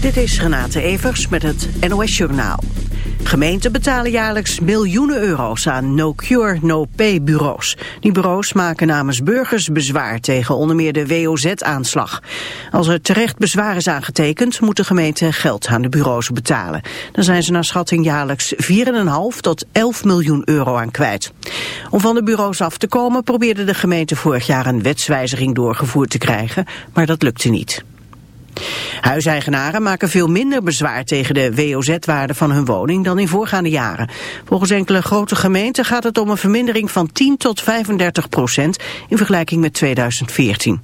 Dit is Renate Evers met het NOS Journaal. Gemeenten betalen jaarlijks miljoenen euro's aan no-cure, no-pay bureaus. Die bureaus maken namens burgers bezwaar tegen onder meer de WOZ-aanslag. Als er terecht bezwaar is aangetekend, moet de gemeente geld aan de bureaus betalen. Dan zijn ze naar schatting jaarlijks 4,5 tot 11 miljoen euro aan kwijt. Om van de bureaus af te komen probeerde de gemeente vorig jaar een wetswijziging doorgevoerd te krijgen, maar dat lukte niet. Huiseigenaren maken veel minder bezwaar tegen de WOZ-waarde van hun woning dan in voorgaande jaren. Volgens enkele grote gemeenten gaat het om een vermindering van 10 tot 35 procent in vergelijking met 2014.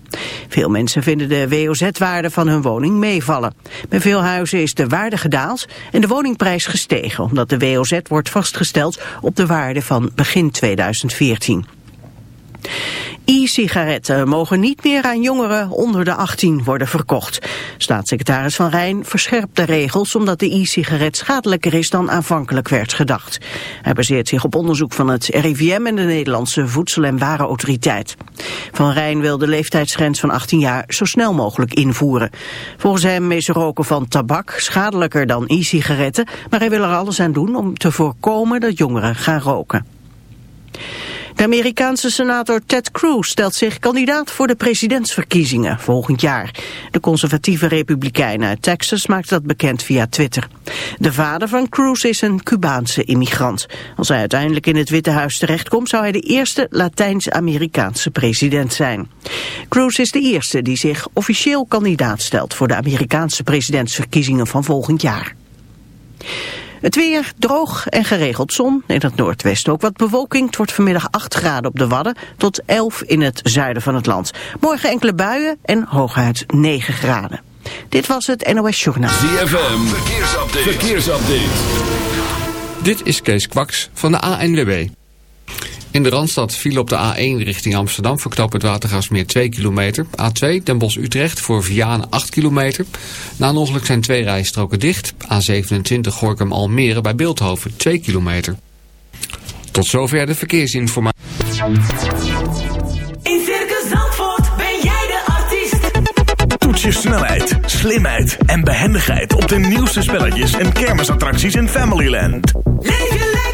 Veel mensen vinden de WOZ-waarde van hun woning meevallen. Bij veel huizen is de waarde gedaald en de woningprijs gestegen omdat de WOZ wordt vastgesteld op de waarde van begin 2014. E-sigaretten mogen niet meer aan jongeren onder de 18 worden verkocht. Staatssecretaris Van Rijn verscherpt de regels omdat de e-sigaret schadelijker is dan aanvankelijk werd gedacht. Hij baseert zich op onderzoek van het RIVM en de Nederlandse Voedsel- en Warenautoriteit. Van Rijn wil de leeftijdsgrens van 18 jaar zo snel mogelijk invoeren. Volgens hem is roken van tabak schadelijker dan e-sigaretten, maar hij wil er alles aan doen om te voorkomen dat jongeren gaan roken. De Amerikaanse senator Ted Cruz stelt zich kandidaat voor de presidentsverkiezingen volgend jaar. De conservatieve republikein uit Texas maakt dat bekend via Twitter. De vader van Cruz is een Cubaanse immigrant. Als hij uiteindelijk in het Witte Huis terechtkomt zou hij de eerste Latijns-Amerikaanse president zijn. Cruz is de eerste die zich officieel kandidaat stelt voor de Amerikaanse presidentsverkiezingen van volgend jaar. Het weer droog en geregeld zon. In het noordwesten ook wat bewolking. Het wordt vanmiddag 8 graden op de Wadden tot 11 in het zuiden van het land. Morgen enkele buien en hooguit 9 graden. Dit was het NOS Journaal. ZFM, verkeersupdate. verkeersupdate. Dit is Kees Kwaks van de ANWB. In de Randstad viel op de A1 richting Amsterdam voor knooppunt Watergasmeer 2 kilometer. A2 Den Bosch-Utrecht voor Vianen 8 kilometer. Na een ongeluk zijn twee rijstroken dicht. A27 Gorkum-Almere bij Beeldhoven 2 kilometer. Tot zover de verkeersinformatie. In Circus Zandvoort ben jij de artiest. Toets je snelheid, slimheid en behendigheid op de nieuwste spelletjes en kermisattracties in Familyland. Leef je lekker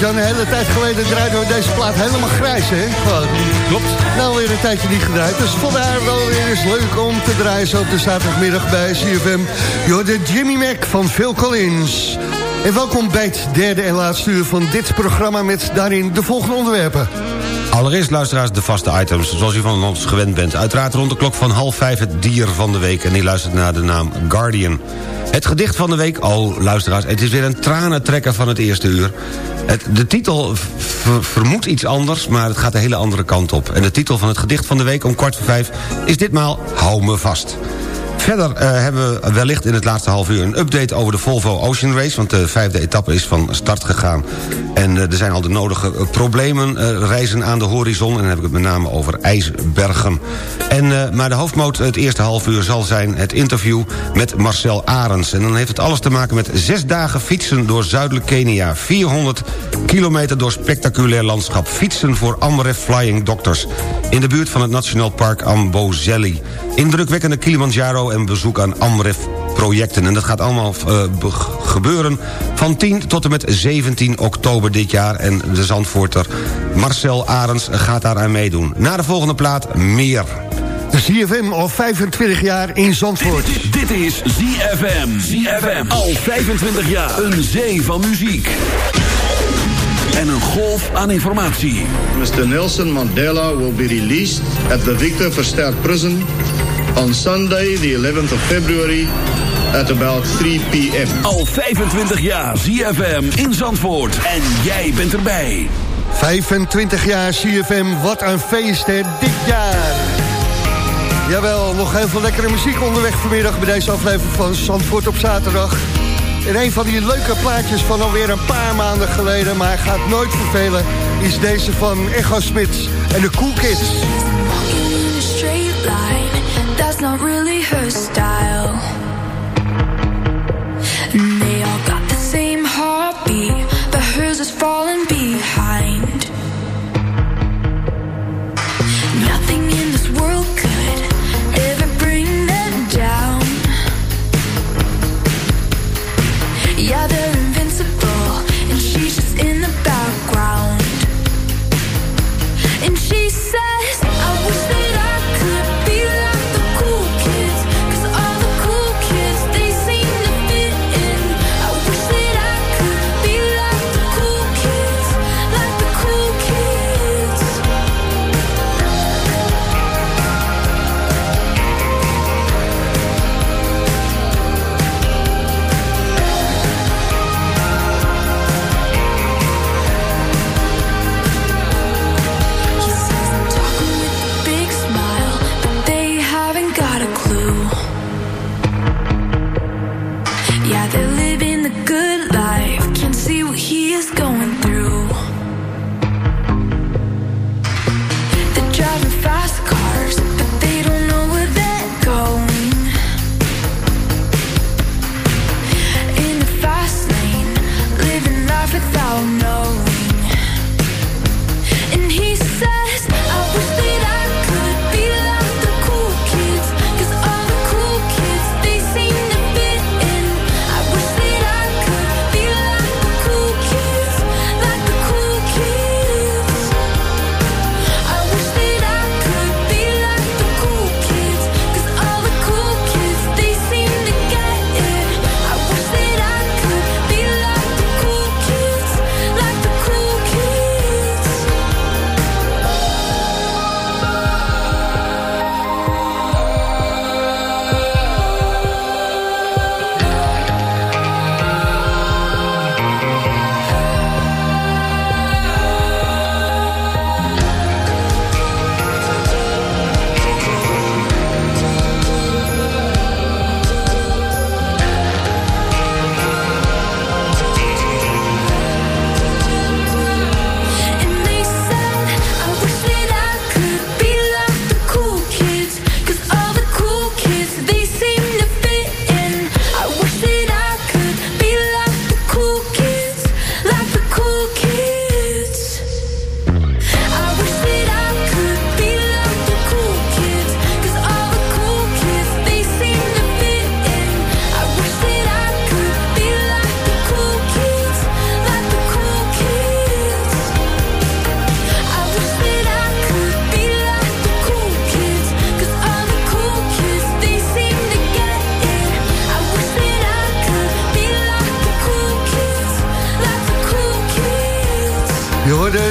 Albert-Jan, een hele tijd geleden draaiden we deze plaat helemaal grijs, hè? Gewoon. Klopt. Nou, weer een tijdje niet gedraaid. Dus vandaar wel weer eens leuk om te draaien zo op de zaterdagmiddag bij CFM. Yo, de Jimmy Mac van Phil Collins. En welkom bij het derde en laatste uur van dit programma... met daarin de volgende onderwerpen. Allereerst luisteraars de vaste items, zoals u van ons gewend bent. Uiteraard rond de klok van half vijf het dier van de week... en die luistert naar de naam Guardian. Het gedicht van de week, oh luisteraars, het is weer een tranentrekker van het eerste uur. Het, de titel ver- vermoedt iets anders, maar het gaat de hele andere kant op. En de titel van het gedicht van de week om kwart voor vijf is ditmaal Hou me vast. Verder eh, hebben we wellicht in het laatste half uur een update over de Volvo Ocean Race... want de vijfde etappe is van start gegaan. En eh, er zijn al de nodige eh, problemen, reizen aan de horizon... en dan heb ik het met name over ijsbergen. En, maar de hoofdmoot het eerste half uur zal zijn het interview met Marcel Arends. En dan heeft het alles te maken met zes dagen fietsen door zuidelijk Kenia. 400 kilometer door spectaculair landschap. Fietsen voor Amref Flying Doctors. In de buurt van het Nationaal Park Amboseli. Indrukwekkende Kilimanjaro en bezoek aan Amref projecten. En dat gaat allemaal eh, be- gebeuren van 10 tot en met 17 oktober dit jaar. En de Zandvoorter Marcel Arends gaat daaraan meedoen. Na de volgende plaat meer. De CFM al 25 jaar in Zandvoort. Dit, dit is ZFM. ZFM. Al 25 jaar. Een zee van muziek. En een golf aan informatie. Mr. Nelson Mandela will be released at the Victor Verster Prison on Sunday, the 11th of February, at about 3 p.m. Al 25 jaar. ZFM in Zandvoort. En jij bent erbij. 25 jaar CFM, wat een feest hè, dit jaar. Jawel, nog heel veel lekkere muziek onderweg vanmiddag... bij deze aflevering van Zandvoort op zaterdag. En een van die leuke plaatjes van alweer een paar maanden geleden... maar hij gaat nooit vervelen, is deze van Echo Smits en de Cool Kids. Not really her style.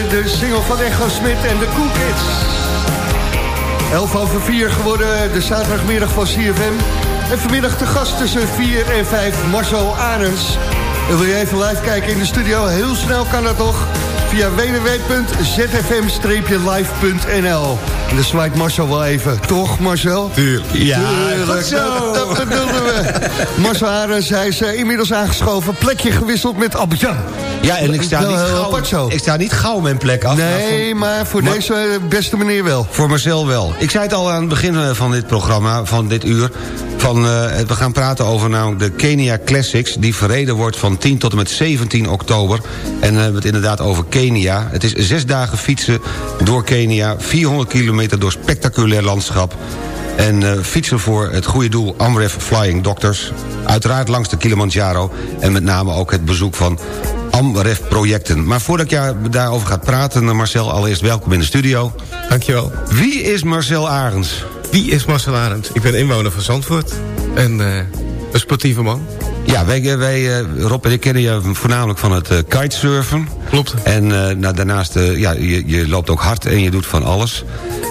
De single van Echo Smit en de Cool Kids. 11 over 4 geworden, de zaterdagmiddag van CFM. En vanmiddag de gast tussen 4 en 5, Marcel Arends. En wil je even live kijken in de studio? Heel snel kan dat toch? Via www.zfm-live.nl En dan zwaait Marcel wel even. Toch, Marcel? Tuurlijk. Ja, Tuurlijk, zo. Dat, dat bedoelden we. Marcel Arends, hij is eh, inmiddels aangeschoven. Plekje gewisseld met Abidjan. Ja, en ik sta, niet gauw, zo. ik sta niet gauw mijn plek af. Nee, maar voor Maar- deze eh, beste meneer wel. Voor Marcel wel. Ik zei het al aan het begin eh, van dit programma, van dit uur... Van, eh, we gaan praten over namelijk de Kenia Classics... die verreden wordt van 10 tot en met 17 oktober. En dan hebben we het inderdaad over Kenia. Het is zes dagen fietsen door Kenia. 400 kilometer door spectaculair landschap. En eh, fietsen voor het goede doel Amref Flying Doctors. Uiteraard langs de Kilimanjaro. En met name ook het bezoek van Amref projecten. Maar voordat ik daarover ga praten, eh, Marcel, allereerst welkom in de studio. Dankjewel. Wie is Marcel Arends? Wie is Marcel Arendt? Ik ben inwoner van Zandvoort. En eh, een sportieve man. Ja, wij, wij eh, Rob en ik kennen je voornamelijk van het eh, kitesurfen. Klopt. En eh, nou, daarnaast, eh, ja, je, je loopt ook hard en je doet van alles.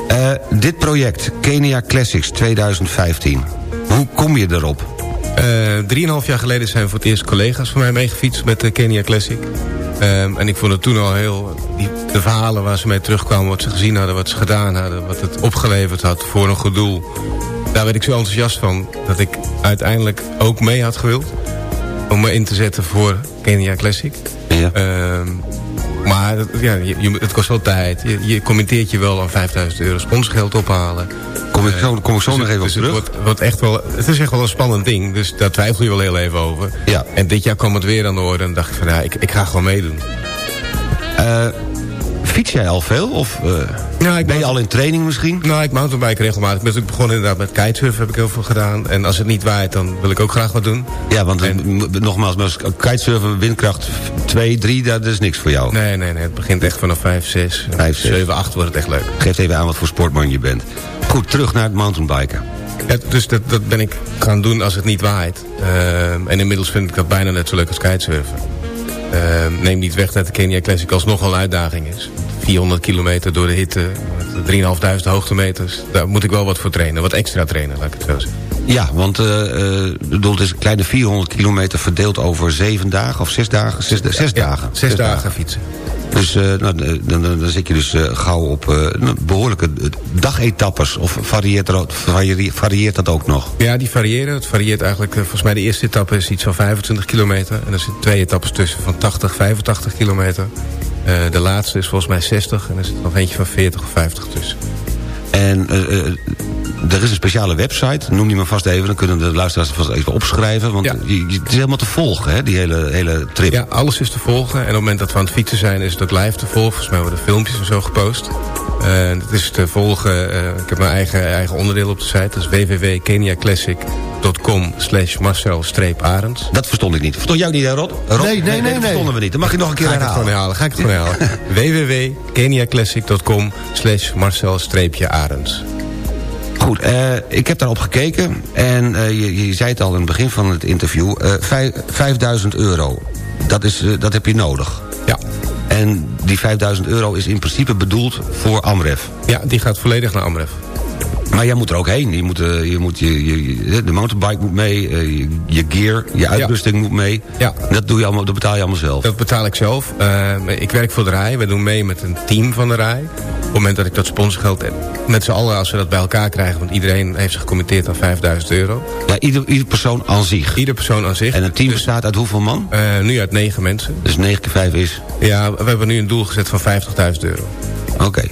Eh, dit project, Kenia Classics 2015. Hoe kom je erop? Eh, Drieënhalf jaar geleden zijn voor het eerst collega's van mij meegefietst met de Kenia Classic. Ehm, en ik vond het toen al heel... Die, de verhalen waar ze mee terugkwamen, wat ze gezien hadden, wat ze gedaan hadden... wat het opgeleverd had voor een goed doel. Daar werd ik zo enthousiast van dat ik uiteindelijk ook mee had gewild. Om me in te zetten voor Kenia Classic. Ja. Ehm, maar ja, je, het kost wel tijd. Je, je commenteert je wel aan 5000 euro sponsorgeld ophalen. Kom ik zo, kom ik zo Dus nog het- even op dus het terug. wordt, wordt echt wel, het is echt wel een spannend ding. Dus daar twijfel je wel heel even over. Ja. En dit jaar kwam het weer aan de orde. En dacht ik van ja, ik, ik ga gewoon meedoen. Eh, fiets jij al veel? Of Ja, ik ben je al in training misschien? Nou, ik mountainbike regelmatig. Ik ben natuurlijk begonnen inderdaad met kitesurfen. Heb ik heel veel gedaan. En als het niet waait, dan wil ik ook graag wat doen. Ja, want nogmaals, maar als kitesurfen, windkracht 2, 3, dat is niks voor jou. Nee, nee, nee. Het begint echt vanaf 5, 6. 5, 6. 7, 8 wordt het echt leuk. Geef even aan wat voor sportman je bent. Goed, terug naar het mountainbiken. Ja, dus dat, dat ben ik gaan doen als het niet waait. Ehm, en inmiddels vind ik dat bijna net zo leuk als kitesurfen. Ehm, neem niet weg dat de Kenia Classic alsnog wel een uitdaging is. 400 kilometer door de hitte, met 3.500 hoogtemeters. Daar moet ik wel wat voor trainen, wat extra trainen, laat ik het zo zeggen. Ja, want bedoel, het is een kleine 400 kilometer verdeeld over zeven dagen of zes dagen? Zes, zes Ja, dagen. Zes, dagen fietsen. Dus eh, nou, dan, dan, zit je dus eh, gauw op nou, behoorlijke eh, dagetappes. Of varieert, er, varieert dat ook nog? Ja, die variëren. Het varieert eigenlijk, volgens mij de eerste etappe is iets van 25 kilometer. En er zitten twee etappes tussen van 80, 85 kilometer. De laatste is volgens mij 60 en er zit nog eentje van 40 of 50 tussen. En eh, eh, er is een speciale website, noem die maar vast even... dan kunnen de luisteraars vast even opschrijven. Want Ja. het is helemaal te volgen, hè, die hele, hele trip. Ja, alles is te volgen. En op het moment dat we aan het fietsen zijn, is het ook live te volgen. Volgens mij worden filmpjes en zo gepost. Eh, het is te volgen. eh, ik heb mijn eigen, eigen onderdeel op de site. Dat is www.keniaclassic.com slash marcel-arends. Dat verstond ik niet. Verstond jij ook niet, hè, Rod? Rod? Nee, nee, nee, Dat nee. verstonden we niet. Dan mag je nog een keer Ga ik het gewoon herhalen. herhalen? Ga ik het gewoon herhalen? www.keniaclassic.com slash marcel-arends. Goed, eh, ik heb daarop gekeken. En eh, je, je zei het al in het begin van het interview. eh, vijf- 5000 euro. Dat, is, eh, dat heb je nodig. En die 5000 euro is in principe bedoeld voor Amref. ja, die gaat volledig naar Amref. Maar jij moet er ook heen. Je moet, eh, je moet je, je, de mountainbike moet mee. eh, je, je gear, je uitrusting moet mee. Ja. Dat, doe je allemaal, dat betaal je allemaal zelf. Dat betaal ik zelf. Eh, ik werk voor de RAI. We doen mee met een team van de RAI. Op het moment dat ik dat sponsorgeld heb. Met z'n allen, als we dat bij elkaar krijgen. Want iedereen heeft zich gecommitteerd aan 5000 euro. Ja, ieder, ieder persoon aan zich. Ieder persoon aan zich. En een team bestaat uit hoeveel man? Nu uit negen mensen. Dus 9 keer 5 is... Ja, we hebben nu een doel gezet van 50.000 euro. Oké.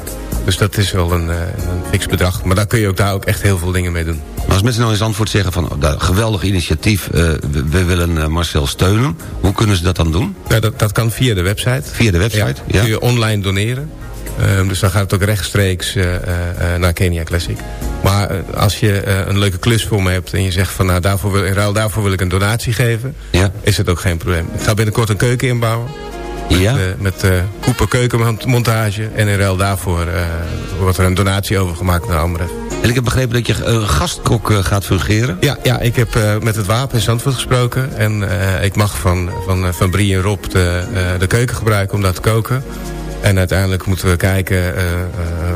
Dus dat is wel een, eh, een fix bedrag. Maar daar kun je ook daar ook echt heel veel dingen mee doen. Als mensen nou in Zandvoort zeggen van... Oh, dat, geweldig initiatief, eh, we, we willen eh, Marcel steunen. Hoe kunnen ze dat dan doen? Ja, dat, dat kan via de website. Via de website? Ja. Kun je online doneren. Ehm, dus dan gaat het ook rechtstreeks naar Kenia Classic. Maar als je een leuke klus voor me hebt en je zegt van nou daarvoor wil, in ruil daarvoor wil ik een donatie geven, Ja. is het ook geen probleem. Ik ga binnenkort een keuken inbouwen. Met, Ja? eh, met eh koepen keukenmontage. En in ruil daarvoor eh, wordt er een donatie overgemaakt naar Amref. En ik heb begrepen dat je eh, een gastkok eh, gaat fungeren. Ja, ja ik heb eh, met het wapen in Zandvoort gesproken. En eh, ik mag van, van, eh, van Brie en Rob de, eh, de keuken gebruiken om daar te koken. En uiteindelijk moeten we kijken, eh, eh,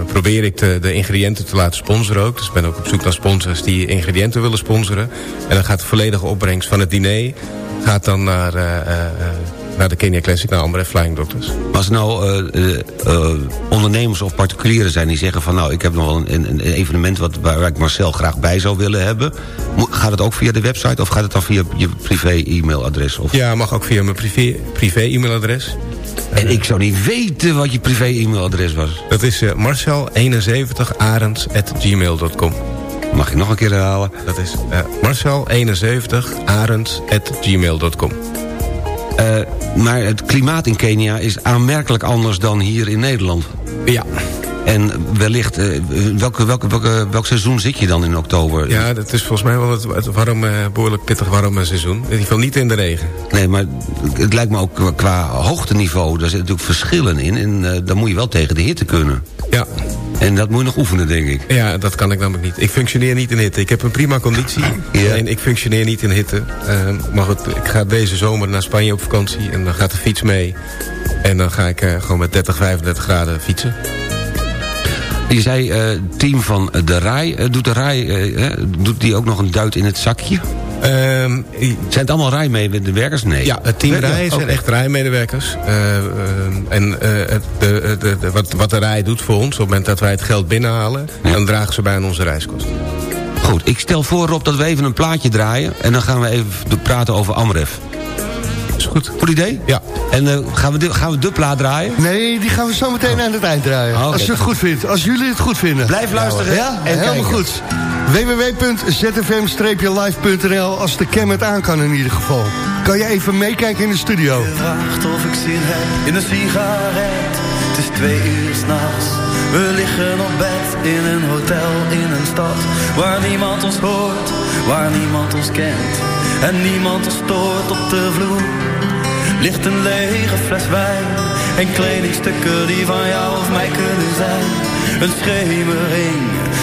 probeer ik de, de ingrediënten te laten sponsoren ook. Dus ik ben ook op zoek naar sponsors die ingrediënten willen sponsoren. En dan gaat de volledige opbrengst van het diner gaat dan naar, eh, eh, eh, naar de Kenya Classic, naar Amref Flying Doctors. Als er nou eh, eh, eh, ondernemers of particulieren zijn die zeggen van... nou, ik heb nog wel een, een evenement wat, waar ik Marcel graag bij zou willen hebben... Mo- gaat het ook via de website of gaat het dan via je privé-e-mailadres? Ja, mag ook via mijn privé- privé-e-mailadres. En ik zou niet weten wat je privé-e-mailadres was. Dat is eh, marcel71arends.gmail.com. Mag ik nog een keer herhalen? Dat is eh marcel71arends.gmail.com. Eh, maar het klimaat in Kenia is aanmerkelijk anders dan hier in Nederland. Ja. En wellicht, eh, welke, welke, welke, welk seizoen zit je dan in oktober? Ja, dat is volgens mij wel het, het warm, eh, behoorlijk pittig warme seizoen. In ieder geval niet in de regen. Nee, maar het lijkt me ook qua- hoogteniveau, daar zitten natuurlijk verschillen in. En eh, dan moet je wel tegen de hitte kunnen. Ja. En dat moet je nog oefenen, denk ik. Ja, dat kan ik namelijk niet. Ik functioneer niet in hitte. Ik heb een prima conditie. Ja. Alleen ik functioneer niet in hitte. Eh, maar goed, ik ga deze zomer naar Spanje op vakantie. En dan gaat de fiets mee. En dan ga ik eh, gewoon met 30, 35 graden fietsen. Je zei, eh team van de RAI, eh, doet de RAI, doet die ook nog een duit in het zakje? Ehm, i- Zijn het allemaal RAI-medewerkers? Nee. ja, het team RAI zijn echt rijmedewerkers. Eh, ehm, en eh, het- de, de, de- wat, wat de RAI doet voor ons... op het moment dat wij het geld binnenhalen... dan dragen ze bij aan onze reiskosten. Goed, ik stel voor Rob dat we even een plaatje draaien... en dan gaan we even praten over Amref. Is goed? Goed idee? Ja. En eh, gaan, we de, gaan we de plaat draaien? Nee, die gaan we zo meteen aan het eind draaien. Oh. Als je het goed vindt. Als jullie het goed vinden. Blijf luisteren Ja, en helemaal kijken. goed. www.zfm-live.nl Als de cam het aan kan in ieder geval. Kan je even meekijken in de studio. Vraagt of ik zin heb in een sigaret. Het is twee uur s'nachts. We liggen op bed in een hotel in een stad. Waar niemand ons hoort, waar niemand ons kent. En niemand ons stoort op de vloer. Ligt een lege fles wijn. En kledingstukken die van jou of mij kunnen zijn. Een schemering,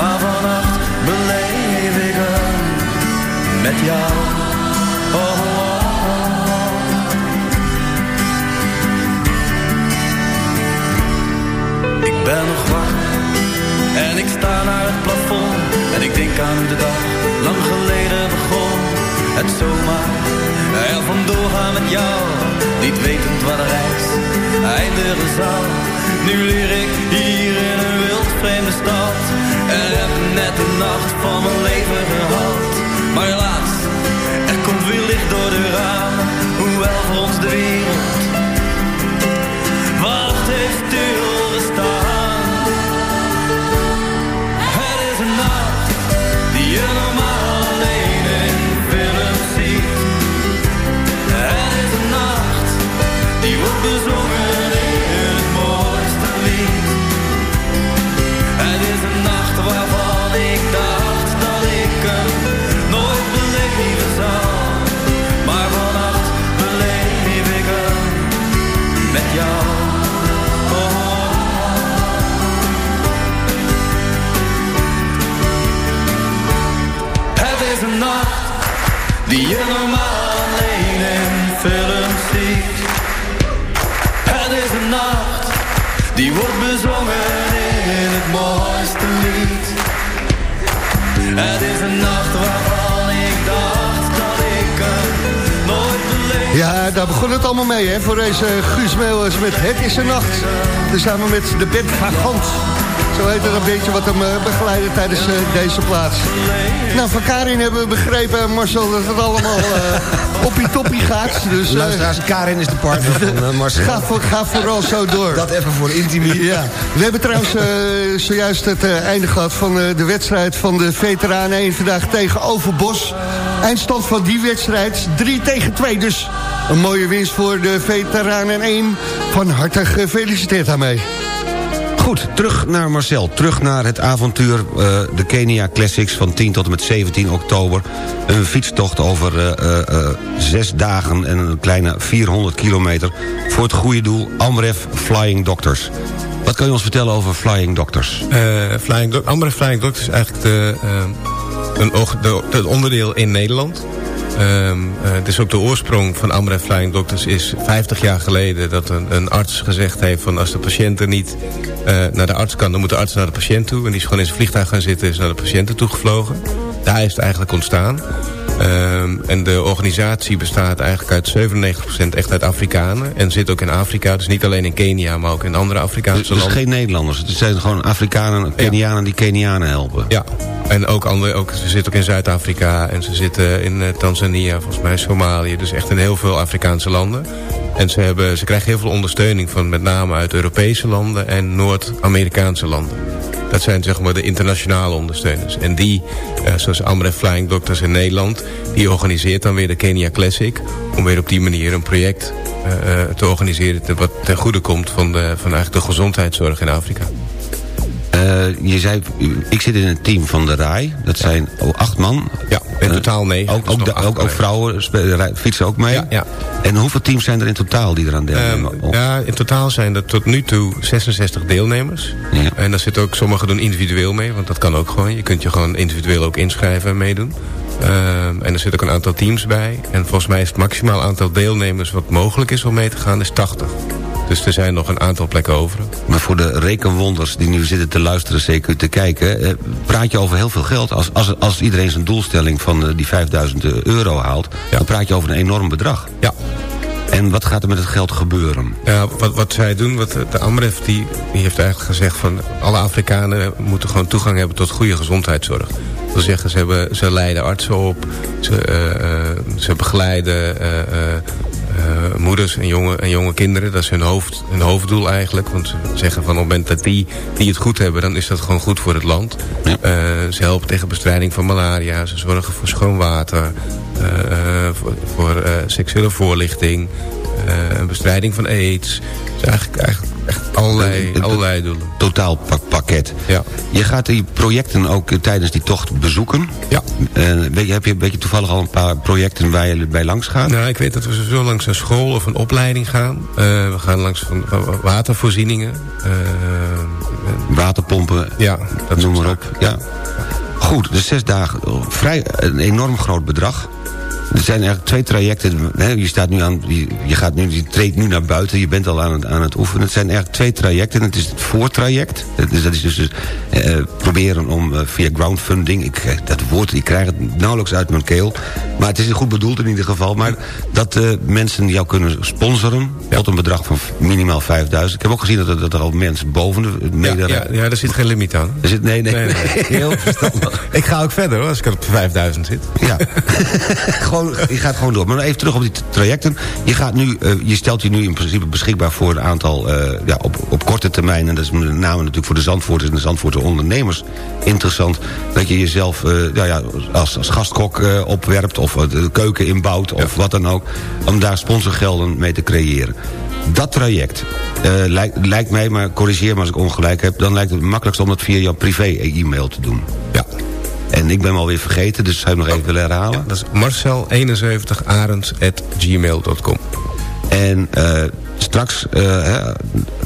Maar vannacht beleef ik hem met jou. Oh, oh, oh. Ik ben nog wakker en ik sta naar het plafond en ik denk aan de dag lang geleden begon. Het zomaar er vandoor gaan met jou, niet wetend waar de reis eindigen zou. Nu leer ik hier in een wild vreemde stad en heb net de nacht van mijn leven gehad. Maar helaas, er komt weer licht door de ramen, hoewel voor ons de wereld die je normaal alleen in films ziet. Het is een nacht die wordt bezongen in het mooiste lied. Het is een nacht waarvan ik dacht dat ik hem nooit beleefd Ja, daar begon het allemaal mee, hè, voor deze Guus Meeuwers met Het is een Nacht. Samen met de band Vagant. Zo heet het een beetje wat hem eh, begeleidde tijdens eh, deze plaats. Nou, van Karin hebben we begrepen, Marcel, dat het allemaal eh oppie toppie gaat. Dus Luisteraars, Karin is de partner van Marcel. ga, voor, ga vooral zo door. Dat even voor intimie. Ja, we hebben trouwens zojuist het einde gehad van de wedstrijd van de veteranen 1 vandaag tegen Overbos. Eindstand van die wedstrijd 3 tegen 2. Dus een mooie winst voor de veteranen 1. Van harte gefeliciteerd daarmee. Goed, terug naar Marcel. Terug naar het avontuur, eh, de Kenia Classics van 10 tot en met 17 oktober. Een fietstocht over eh, eh, zes dagen en een kleine 400 kilometer... voor het goede doel Amref Flying Doctors. Wat kan je ons vertellen over Flying Doctors? Flying Amref Flying Doctors is eigenlijk het onderdeel in Nederland. Eh, het is ook de oorsprong van Amref Flying Doctors is 50 jaar geleden dat een, een arts gezegd heeft van als de patiënt er niet eh, naar de arts kan, dan moet de arts naar de patiënt toe. En die is gewoon in zijn vliegtuig gaan zitten en is naar de patiënten toegevlogen. Daar is het eigenlijk ontstaan. Ehm, en de organisatie bestaat eigenlijk uit 97% echt uit Afrikanen. En zit ook in Afrika, dus niet alleen in Kenia, maar ook in andere Afrikaanse Dus, dus landen. geen Nederlanders, het zijn gewoon Afrikanen, Kenianen die Kenianen helpen. Ja, en ook andere, ook, ze zitten ook in Zuid-Afrika en ze zitten in eh, Tanzania, volgens mij Somalië. Dus echt in heel veel Afrikaanse landen. En ze, hebben, ze krijgen heel veel ondersteuning van met name uit Europese landen en Noord-Amerikaanse landen. Dat zijn zeg maar de internationale ondersteuners. En die, eh, zoals Amref Flying Doctors in Nederland... die organiseert dan weer de Kenia Classic... om weer op die manier een project eh, eh, te organiseren... wat ten goede komt van, de, van eigenlijk de gezondheidszorg in Afrika. Eh, je zei, ik zit in een team van de RAI. Dat zijn oh, acht man. Ja, in Eh, totaal negen. Ook, ook, de- ook, vrouwen fietsen ook mee? Ja, ja. En hoeveel teams zijn er in totaal die eraan deelnemen? Ehm, ja, in totaal zijn er tot nu toe 66 deelnemers. Ja. En daar zitten ook sommigen doen individueel mee, want dat kan ook gewoon. Je kunt je gewoon individueel ook inschrijven en meedoen. Ehm, en er zit ook een aantal teams bij. En volgens mij is het maximaal aantal deelnemers wat mogelijk is om mee te gaan, is 80. Dus er zijn nog een aantal plekken over. Maar voor de rekenwonders die nu zitten te luisteren, zeker te kijken... eh, praat je over heel veel geld. Als, als, als iedereen zijn doelstelling van eh, die 5000 euro haalt... dan praat je over een enorm bedrag. Ja. En wat gaat er met het geld gebeuren? Ja, wat, wat zij doen, wat de Amref die, die heeft eigenlijk gezegd van alle Afrikanen moeten gewoon toegang hebben tot goede gezondheidszorg. Dat wil zeggen, ze, hebben, ze leiden artsen op, ze, eh, eh, ze begeleiden eh, eh, moeders en jonge, en jonge kinderen. Dat is hun, hoofd, hun hoofddoel eigenlijk. Want ze zeggen van op het moment dat die, die het goed hebben, dan is dat gewoon goed voor het land. Ja. Eh, ze helpen tegen bestrijding van malaria, ze zorgen voor schoon water, eh, voor, voor seksuele voorlichting, bestrijding van aids. Dus eigenlijk, eigenlijk echt allerlei, het- allerlei doelen. Totaalpakket. Ja. Je gaat die projecten ook eh, tijdens die tocht bezoeken. Ja. Eh, weet je, heb je, toevallig al een paar projecten waar je bij langs gaat? Nou, ik weet dat we sowieso langs een school of een opleiding gaan. Eh, we gaan langs van, watervoorzieningen. Waterpompen, ja, dat noem maar op. Ja. Goed, dus zes dagen. Vrij een enorm groot bedrag. Er zijn eigenlijk twee trajecten. Hè, je, staat nu aan, je, je, gaat nu, je treedt nu naar buiten. Je bent al aan het, aan het oefenen. Het zijn eigenlijk twee trajecten. Het is het voortraject. Dus dat is dus eh, proberen om eh, via groundfunding... Ik, eh, dat woord, ik krijg het nauwelijks uit mijn keel. Maar het is goed bedoeld in ieder geval. Maar dat eh, mensen jou kunnen sponsoren... tot een bedrag van minimaal 5000. Ik heb ook gezien dat er, dat er al mensen boven de Ja, mede... ja, ja, daar zit geen limiet aan. Er zit, nee, nee, Nee, nee. Heel verstandig. Ik ga ook verder hoor, als ik op 5000 zit. Ja, gewoon, je gaat gewoon door. Maar even terug op die trajecten. Je, gaat nu, eh, je stelt je nu in principe beschikbaar voor een aantal... eh, ja, op, op korte termijn, en dat is met name natuurlijk voor de Zandvoorters... en de Zandvoortse ondernemers interessant... dat je jezelf eh, ja, ja, als, als gastkok opwerpt... of de keuken inbouwt, of wat dan ook... om daar sponsorgelden mee te creëren. Dat traject lijkt, lijkt mij, maar corrigeer me als ik ongelijk heb... dan lijkt het makkelijkst om dat via jouw privé-e-mail te doen. En ik ben hem alweer vergeten, dus zou je hem nog even willen herhalen? Dat is marcel71arends.gmail.com En eh, straks, eh, hè,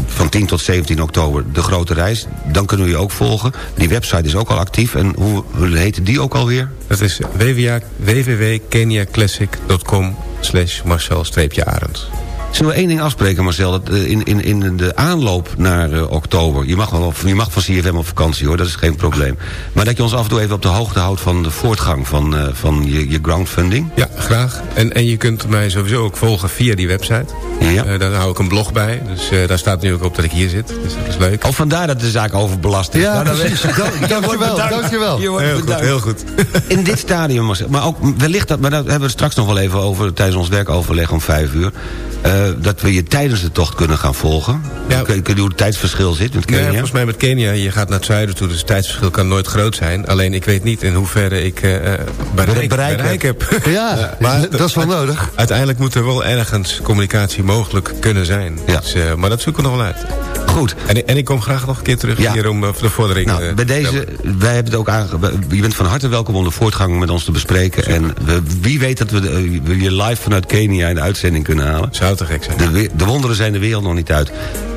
van 10 tot 17 oktober, de grote reis. Dan kunnen we je ook volgen. Die website is ook al actief. En hoe, hoe heette die ook alweer? Dat is www www.keniaclassic.com slash marcel-arends. Zullen we één ding afspreken, Marcel? Dat, eh, in, in, in de aanloop naar eh, oktober... Je mag, wel, op- je mag van CFM op vakantie, hoor. Dat is geen probleem. Maar dat je ons af en toe even op de hoogte houdt... van de voortgang van, eh, van je, je groundfunding. Ja, graag. En, en je kunt mij sowieso ook volgen via die website. Ja. Eh, daar hou ik een blog bij. Dus eh, daar staat nu ook op dat ik hier zit. Dus dat is leuk. Al vandaar dat de zaak overbelast is. Ja, Nou, dan precies. Dank- dankjewel, dankjewel. Je wordt Heel goed, heel goed. In dit stadium, Marcel. Maar ook wellicht, dat, maar daar hebben we het straks nog wel even over... tijdens ons werkoverleg om vijf uur. Eh, dat we je tijdens de tocht kunnen gaan volgen. Ja. Kun, kun je hoe het tijdsverschil zit met Kenia? volgens mij met Kenia, je gaat naar het zuiden toe, dus het tijdsverschil kan nooit groot zijn. Alleen ik weet niet in hoeverre ik eh, eh, bereik, bereik bereik heb. Ja, Maar dat is wel nodig. Uiteindelijk moet er wel ergens communicatie mogelijk kunnen zijn. Ja. Dus, eh, maar dat zoeken we nog wel uit. Goed. En, en ik kom graag nog een keer terug Ja. hier om eh, de vordering Nou, eh, bij deze, wij hebben het ook aange... Je bent van harte welkom om de voortgang met ons te bespreken. En we, wie weet dat we, de- we je live vanuit Kenia in de uitzending kunnen halen. Zou te gek zijn. De, de wonderen zijn de wereld nog niet uit.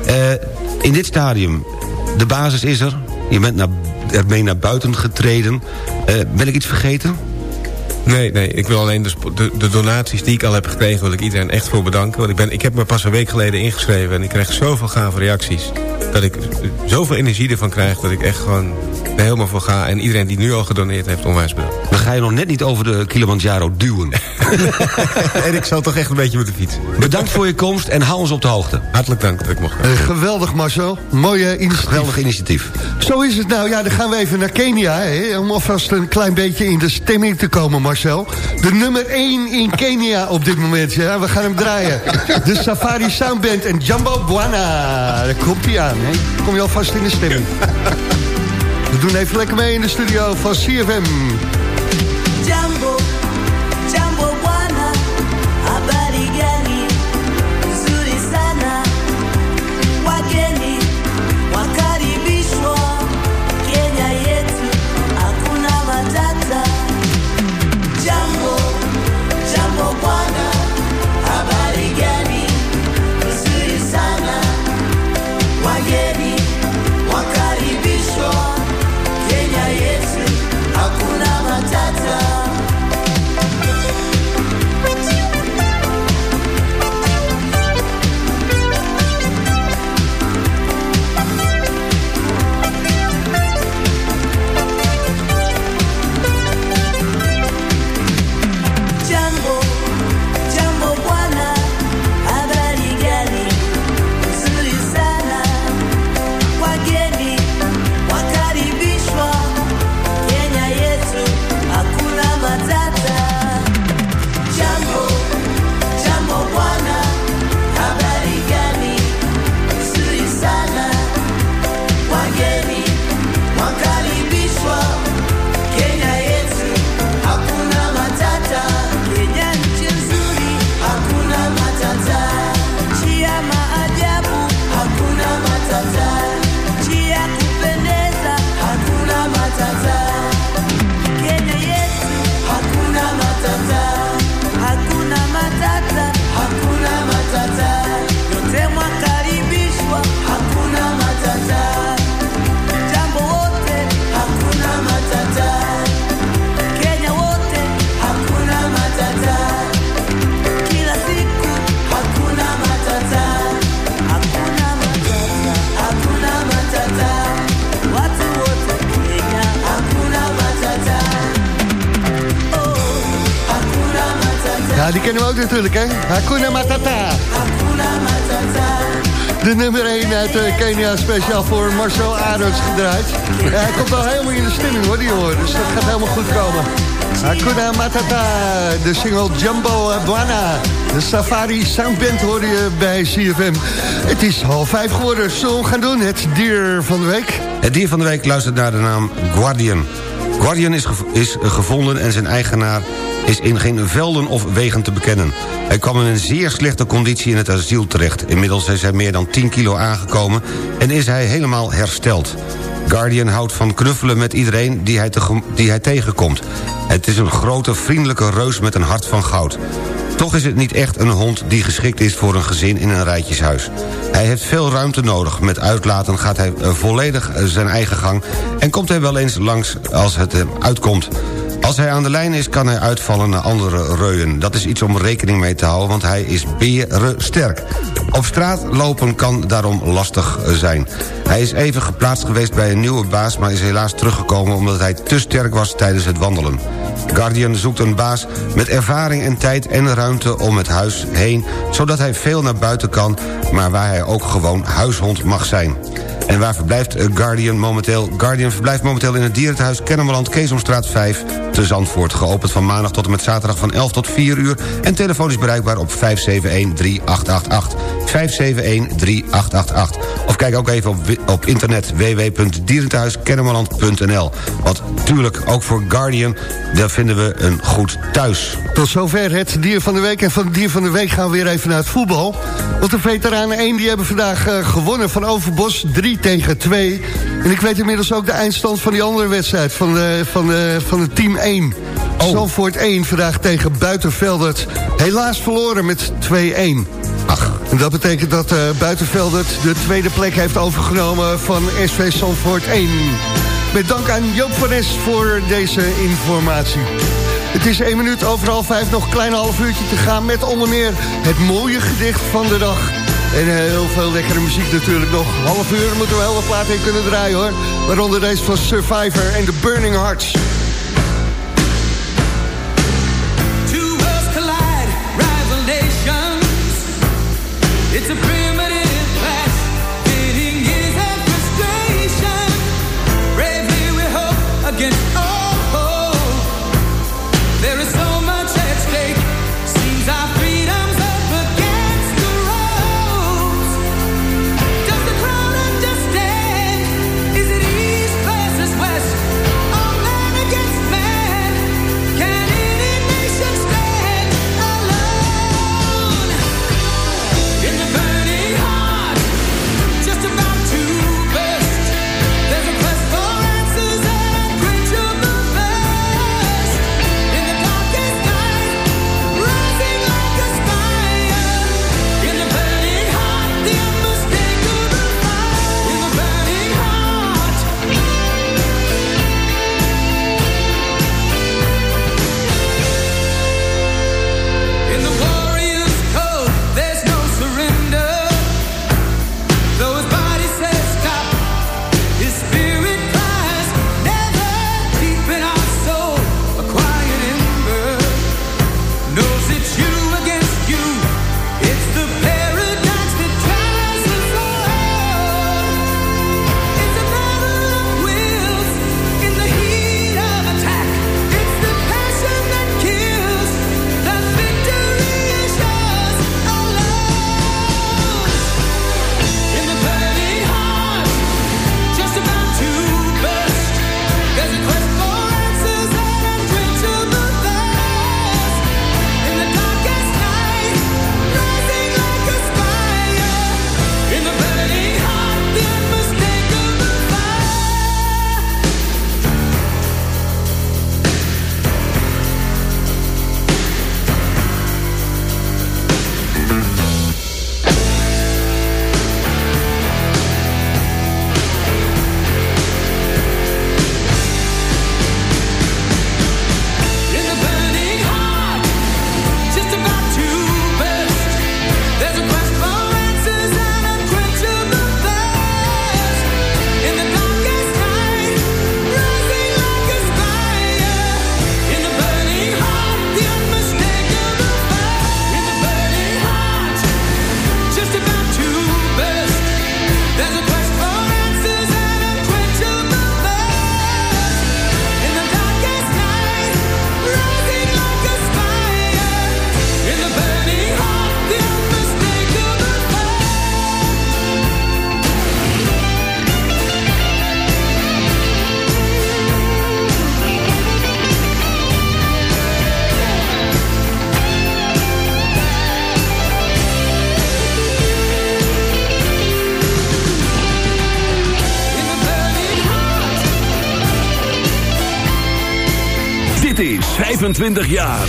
Eh, in dit stadium, de basis is er. Je bent naar, ermee naar buiten getreden. Eh, ben ik iets vergeten? Nee, nee, ik wil alleen de, de donaties die ik al heb gekregen... wil ik iedereen echt voor bedanken. Want ik, ben, ik heb me pas een week geleden ingeschreven... en ik krijg zoveel gave reacties. Dat ik zoveel energie ervan krijg... dat ik echt gewoon er helemaal voor ga. En iedereen die nu al gedoneerd heeft, onwijs bedankt. Dan ga je nog net niet over de Kilimanjaro duwen. en ik zal toch echt een beetje moeten fietsen. Bedankt voor je komst en hou ons op de hoogte. Hartelijk dank dat ik mocht Eh, geweldig Marcel, mooie initiatief. Geweldig initiatief. Zo is het nou, ja, dan gaan we even naar Kenia, hè, om alvast een klein beetje in de stemming te komen, Marcel. De nummer 1 in Kenia op dit moment, ja, we gaan hem draaien. De Safari Soundband en Jumbo Buana, daar komt hij aan, hè. Kom je alvast in de stemming. We doen even lekker mee in de studio van CFM. jambo. De single Jumbo Buana. De Safari Soundband hoor je bij CFM. Het is half vijf geworden. We gaan doen? Het dier van de week. Het dier van de week luistert naar de naam Guardian. Guardian is, is gevonden en zijn eigenaar is in geen velden of wegen te bekennen. Hij kwam in een zeer slechte conditie in het asiel terecht. Inmiddels is hij meer dan 10 kilo aangekomen en is hij helemaal hersteld. Guardian houdt van knuffelen met iedereen die hij, die hij tegenkomt. Het is een grote, vriendelijke reus met een hart van goud. Toch is het niet echt een hond die geschikt is voor een gezin in een rijtjeshuis. Hij heeft veel ruimte nodig. Met uitlaten gaat hij eh, volledig eh, zijn eigen gang... en komt hij wel eens langs als het hem uitkomt. Als hij aan de lijn is, kan hij uitvallen naar andere reuien. Dat is iets om rekening mee te houden, want hij is sterk. Op straat lopen kan daarom lastig zijn. Hij is even geplaatst geweest bij een nieuwe baas... maar is helaas teruggekomen omdat hij te sterk was tijdens het wandelen. Guardian zoekt een baas met ervaring en tijd en ruimte om het huis heen... zodat hij veel naar buiten kan, maar waar hij ook gewoon huishond mag zijn. En waar verblijft eh, Guardian momenteel? Guardian verblijft momenteel in het dierenthuis Kennemerland... Keesomstraat 5 te Zandvoort. Geopend van maandag tot en met zaterdag van 11 tot 4 uur... en telefonisch bereikbaar op 571-3888. 571-3888. Of kijk ook even op, op internet www.dierenthuiskennemerland.nl. Want tuurlijk, ook voor Guardian, daar vinden we een goed thuis. Tot zover het dier van de week. En van het dier van de week gaan we weer even naar het voetbal. Want de veteranen 1 die hebben vandaag eh, gewonnen van Overbos. 3 tegen 2. En ik weet inmiddels ook de eindstand van die andere wedstrijd. Van, de, van, de, van het team 1. Oh. Zandvoort 1 vandaag tegen Buitenveldert. Helaas verloren met 2-1. Ach, En dat betekent dat eh Buitenveldert de tweede plek heeft overgenomen van SV Zandvoort 1. Met dank aan Joop van Es voor deze informatie. Het is 1 minuut over half 5, nog een klein half uurtje te gaan... met onder meer het mooie gedicht van de dag. En eh, heel veel lekkere muziek natuurlijk nog. Half uur moeten we heel wat plaat in kunnen draaien hoor. Waaronder deze van Survivor en The Burning Hearts. 25 jaar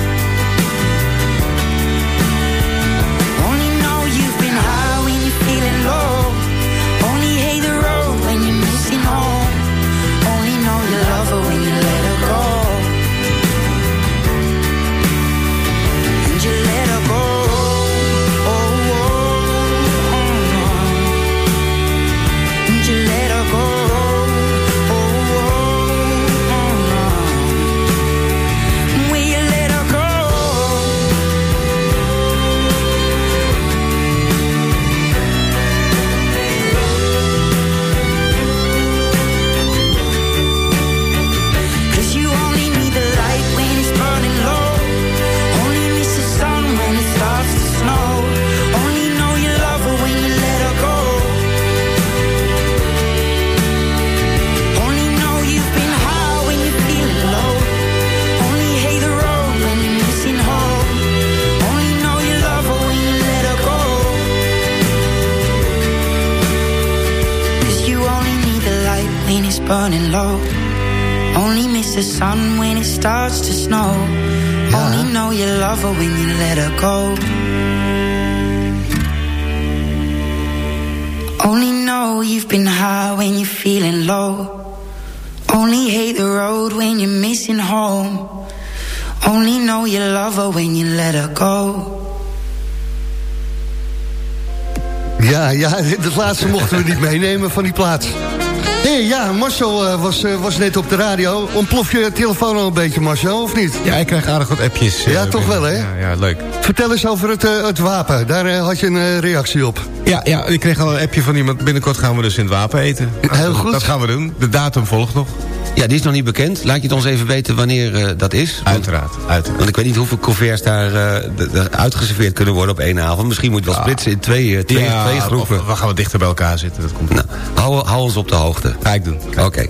Burning low. Only miss the sun when it starts to snow. Only know you love her when you let her go. Only know you've been high when you're feeling low. Only hate the road when you're missing home. Only know you love her when you let her go. Ja, ja, dat laatste mochten we niet meenemen van die plaats. Hé, ja, Marcel eh, was, eh, was net op de radio. Ontplof je telefoon al een beetje, Marcel, of niet? Ja, ik krijg aardig wat appjes. eh, Ja, toch wel, hè? Ja, ja, leuk. Vertel eens over het, eh, het wapen. Daar eh, had je een eh, reactie op. Ja, ja, ik kreeg al een appje van iemand. Binnenkort gaan we dus in het wapen eten. Heel goed. Dat gaan we doen. De datum volgt nog. Ja, die is nog niet bekend. Laat je het ons even weten wanneer eh, dat is. Want, Uiteraard, uiteraard. want ik weet niet hoeveel couverts daar eh, uitgeserveerd kunnen worden op één avond. Misschien moet je het wel splitsen in twee, eh, twee, Ja, twee groepen. of we gaan wat dichter bij elkaar zitten. Dat komt Nou, hou, hou ons op de hoogte. Ga ik doen. Oké.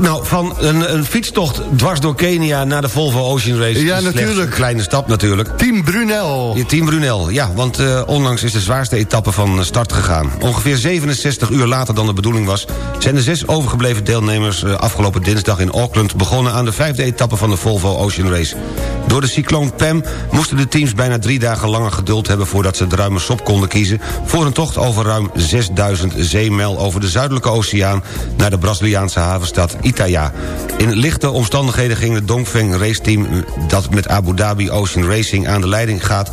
Nou, van een, een fietstocht dwars door Kenia naar de Volvo Ocean Race. Ja, natuurlijk. Een kleine stap natuurlijk. Team Brunel. Ja, Team Brunel, ja, want eh, onlangs is de zwaarste etappe van start gegaan. Ongeveer 67 uur later dan de bedoeling was... zijn de zes overgebleven deelnemers eh, afgelopen dinsdag in Auckland... begonnen aan de vijfde etappe van de Volvo Ocean Race. Door de cycloon Pam moesten de teams bijna drie dagen langer geduld hebben... voordat ze het ruime sop konden kiezen... voor een tocht over ruim 6000 zeemijl over de zuidelijke oceaan... naar de Braziliaanse havenstad Itaya. In lichte omstandigheden ging het Dongfeng raceteam... dat met Abu Dhabi Ocean Racing aan de leiding gaat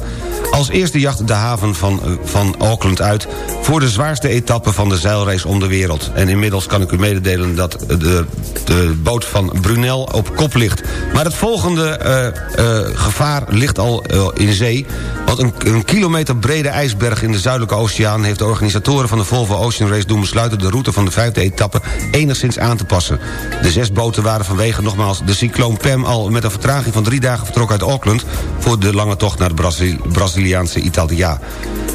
Als eerste jacht de haven van, eh, van Auckland uit... voor de zwaarste etappe van de zeilrace om de wereld. En inmiddels kan ik u mededelen dat de, de boot van Brunel op kop ligt. Maar het volgende eh, eh, gevaar ligt al in zee... want een, een kilometer brede ijsberg in de Zuidelijke Oceaan... heeft de organisatoren van de Volvo Ocean Race doen besluiten... de route van de vijfde etappe enigszins aan te passen. De zes boten waren vanwege nogmaals de cycloon Pam... al met een vertraging van drie dagen vertrokken uit Auckland... voor de lange tocht naar de Brazil Braziliaanse Italia.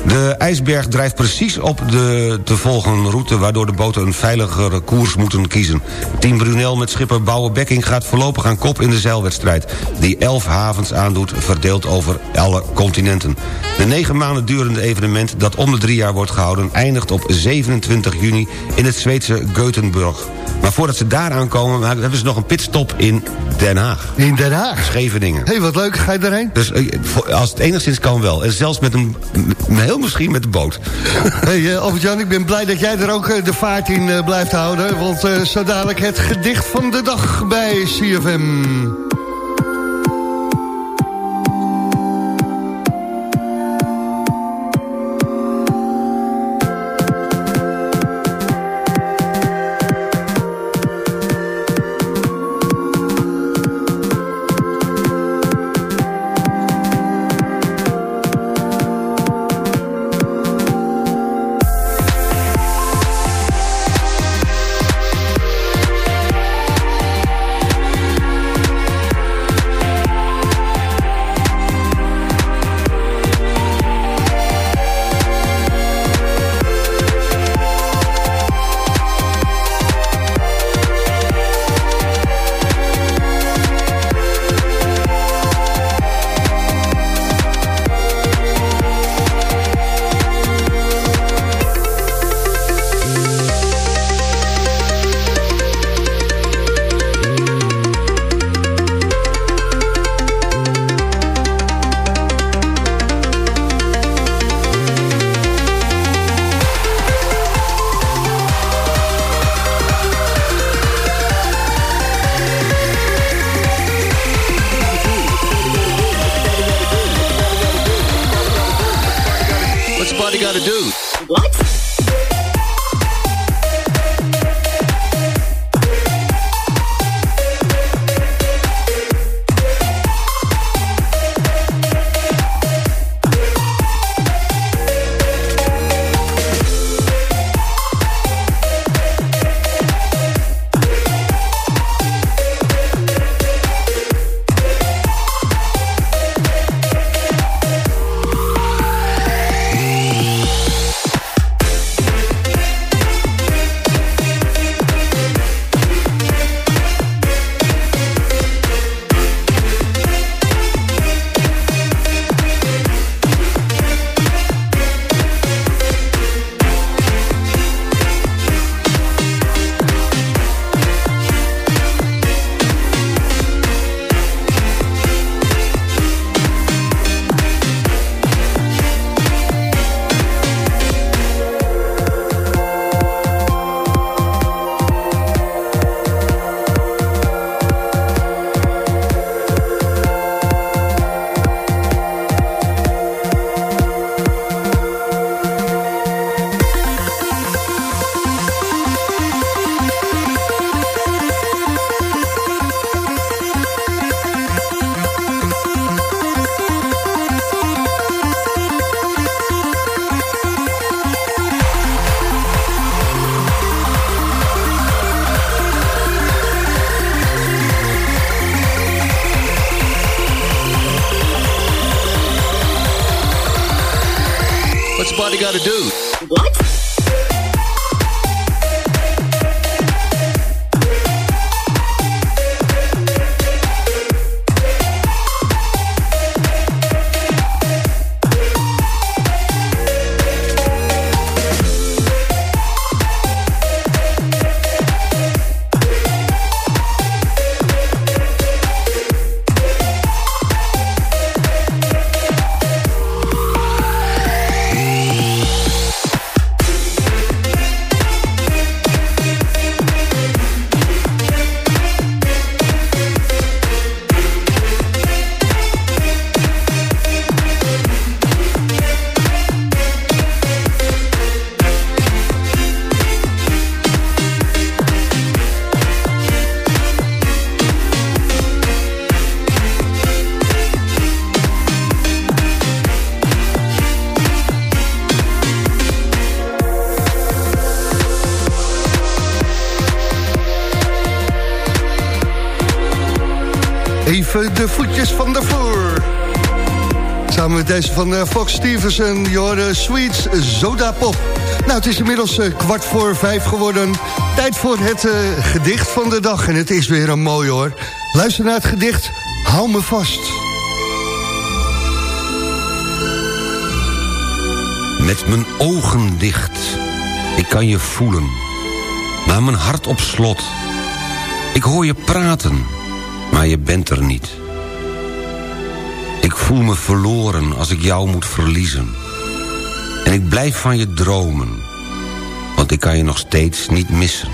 De ijsberg drijft precies op de te volgen route... waardoor de boten een veiligere koers moeten kiezen. Team Brunel met schipper Bouwe Bekking gaat voorlopig aan kop in de zeilwedstrijd... die elf havens aandoet, verdeeld over alle continenten. De negen maanden durende evenement dat om de drie jaar wordt gehouden... eindigt op 27 juni in het Zweedse Gothenburg. Maar voordat ze daar aankomen, hebben ze nog een pitstop in Den Haag. In Den Haag? Scheveningen. Hé, hey, wat leuk. Ga je daarheen? Dus eh, als het enigszins kan wel. En zelfs met een, heel misschien met de boot. Hey, eh, Albert-Jan, ik ben blij dat jij er ook eh, de vaart in eh, blijft houden. Want zo dadelijk het gedicht van de dag bij CFM. Do? Van eh, Fox Stevenson, Jorde Sweets Soda Pop. Nou, het is inmiddels eh, kwart voor vijf geworden. Tijd voor het eh, gedicht van de dag. En het is weer een mooi hoor. Luister naar het gedicht. Hou me vast. Met mijn ogen dicht. Ik kan je voelen. Maar mijn hart op slot. Ik hoor je praten. Maar je bent er niet. Voel me verloren als ik jou moet verliezen. En ik blijf van je dromen. Want ik kan je nog steeds niet missen.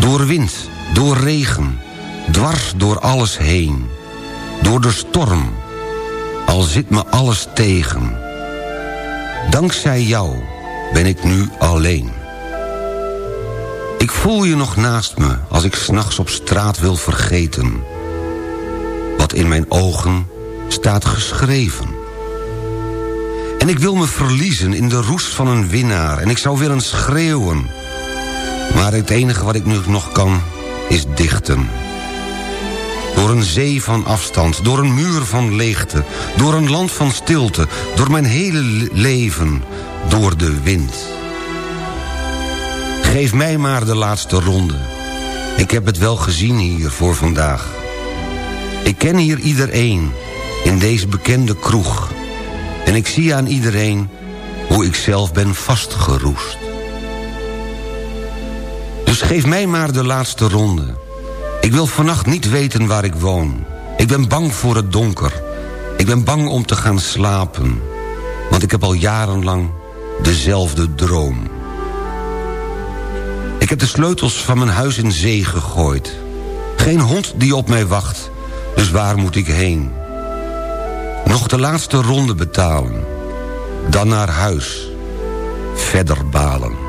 Door wind, door regen, dwars door alles heen. Door de storm, al zit me alles tegen. Dankzij jou ben ik nu alleen. Ik voel je nog naast me als ik s'nachts op straat wil vergeten. In mijn ogen staat geschreven. En ik wil me verliezen in de roes van een winnaar... en ik zou willen schreeuwen. Maar het enige wat ik nu nog kan, is dichten. Door een zee van afstand, door een muur van leegte... door een land van stilte, door mijn hele le- leven... door de wind. Geef mij maar de laatste ronde. Ik heb het wel gezien hier voor vandaag. Ik ken hier iedereen in deze bekende kroeg. En ik zie aan iedereen hoe ik zelf ben vastgeroest. Dus geef mij maar de laatste ronde. Ik wil vannacht niet weten waar ik woon. Ik ben bang voor het donker. Ik ben bang om te gaan slapen. Want ik heb al jarenlang dezelfde droom. Ik heb de sleutels van mijn huis in zee gegooid. Geen hond die op mij wacht. Dus waar moet ik heen? Nog de laatste ronde betalen. Dan naar huis. Verder balen.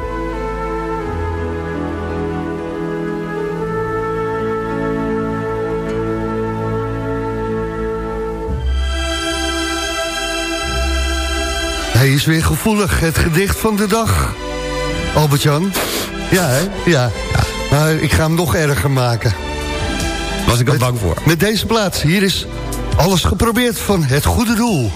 Hij is weer gevoelig, het gedicht van de dag. Albert-Jan? Ja, hè? Ja. Maar ik ga hem nog erger maken. Was ik al bang voor. Met deze plaats, hier is alles geprobeerd van het goede doel.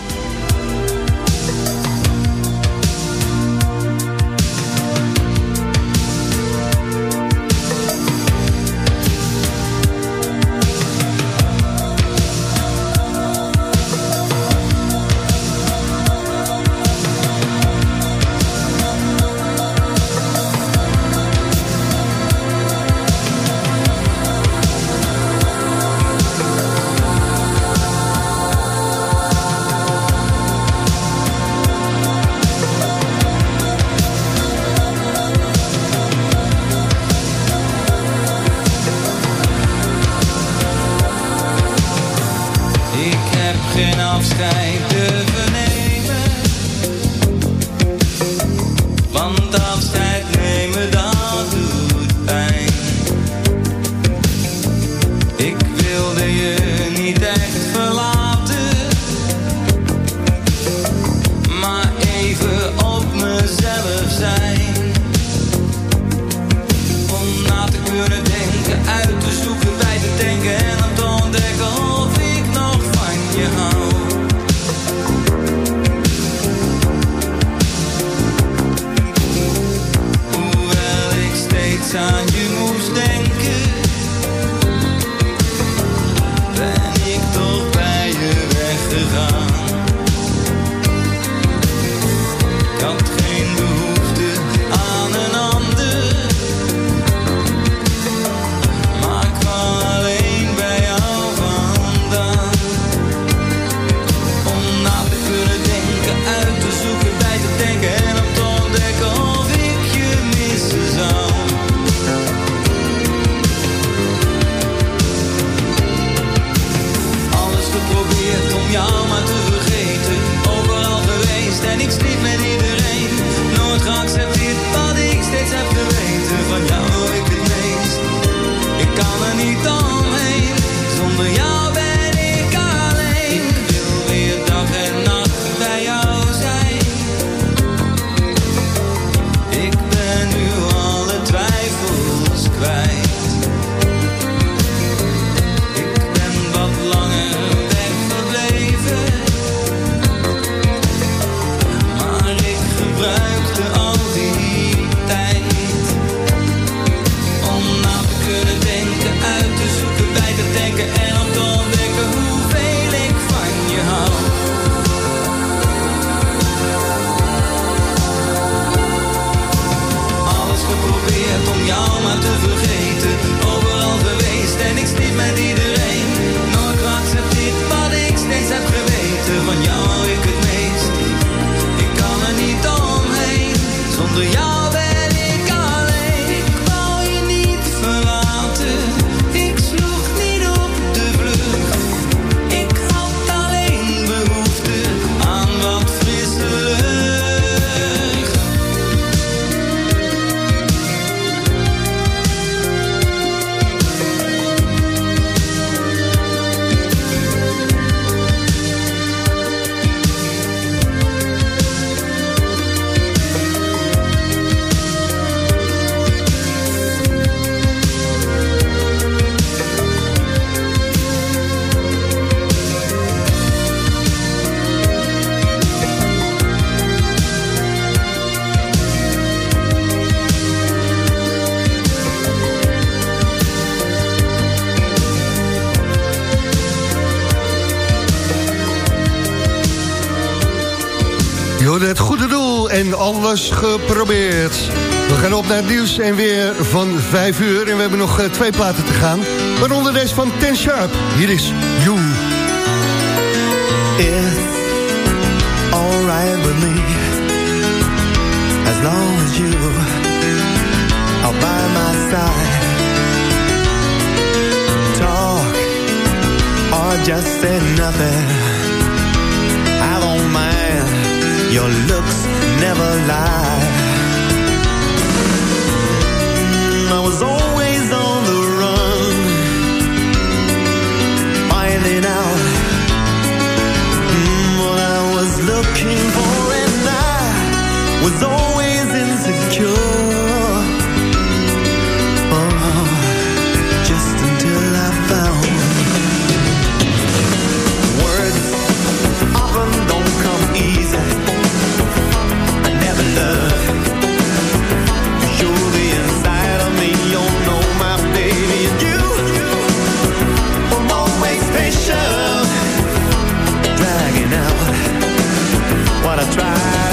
standing still sliep met het goede doel en alles geprobeerd. We gaan op naar het nieuws en weer van 5 uur. En we hebben nog eh, twee platen te gaan. Waaronder deze van Ten Sharp. Hier is You. It's alright with me As long as you are by my side Talk or just say nothing Your looks never lie. I was always on the run Finding out. Mm, what I was looking for and I was i try.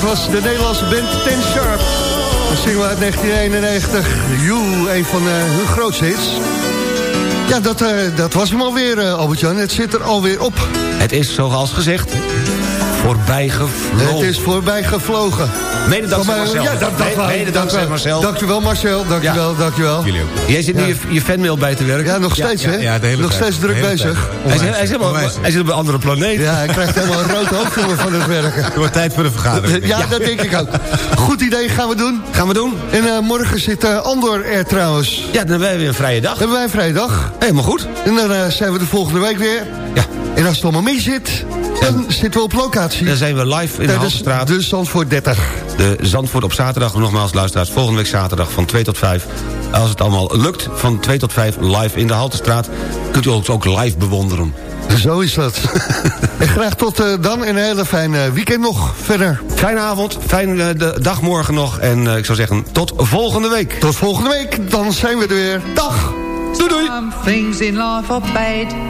Dat was de Nederlandse band Ten Sharp. Een single uit 1991. You, een van eh, hun grootste hits. Ja, dat, eh, dat was hem alweer, eh, Albert-Jan. Het zit er alweer op. Het is, zoals gezegd, voorbij gevlogen. Het is voorbij gevlogen. Mede dankzij Marcel. Ja, dat, dat, Mede- dankzij Marcel. Dankjewel Marcel, dankjewel, dankjewel. Jullie ook. Jij zit nu je, je fanmail bij te werken. Ja, nog steeds, hè? Ja, de hele nog steeds druk bezig. Hij, is, hij, zit op een andere planeet. Ja, hij krijgt helemaal een rood hoofd van- van het werken. Het wordt tijd voor de vergadering. Ja, dat denk ik ook. Goed idee, gaan we doen. Gaan we doen? En eh, morgen zit eh, Andor er trouwens. Ja, dan hebben we weer een vrije dag. Hebben wij een vrijdag. Helemaal goed. En dan eh, zijn we de volgende week weer. Ja. En als het allemaal mee zit, dan zitten we op locatie. Dan zijn we live in de Tijdens Haltestraat. de Zandvoort 30. De Zandvoort op zaterdag. Nogmaals, luisteraars, volgende week zaterdag van 2 tot 5. Als het allemaal lukt, van 2 tot 5 live in de Haltestraat. Kunt u ons ook live bewonderen. Zo is dat. en graag tot eh, dan en een hele fijne weekend nog verder. Fijne avond, fijne de dag morgen nog. En eh, ik zou zeggen, tot volgende week. Tot volgende week, dan zijn we er weer. Dag! Doei doei! Some things in life are bad.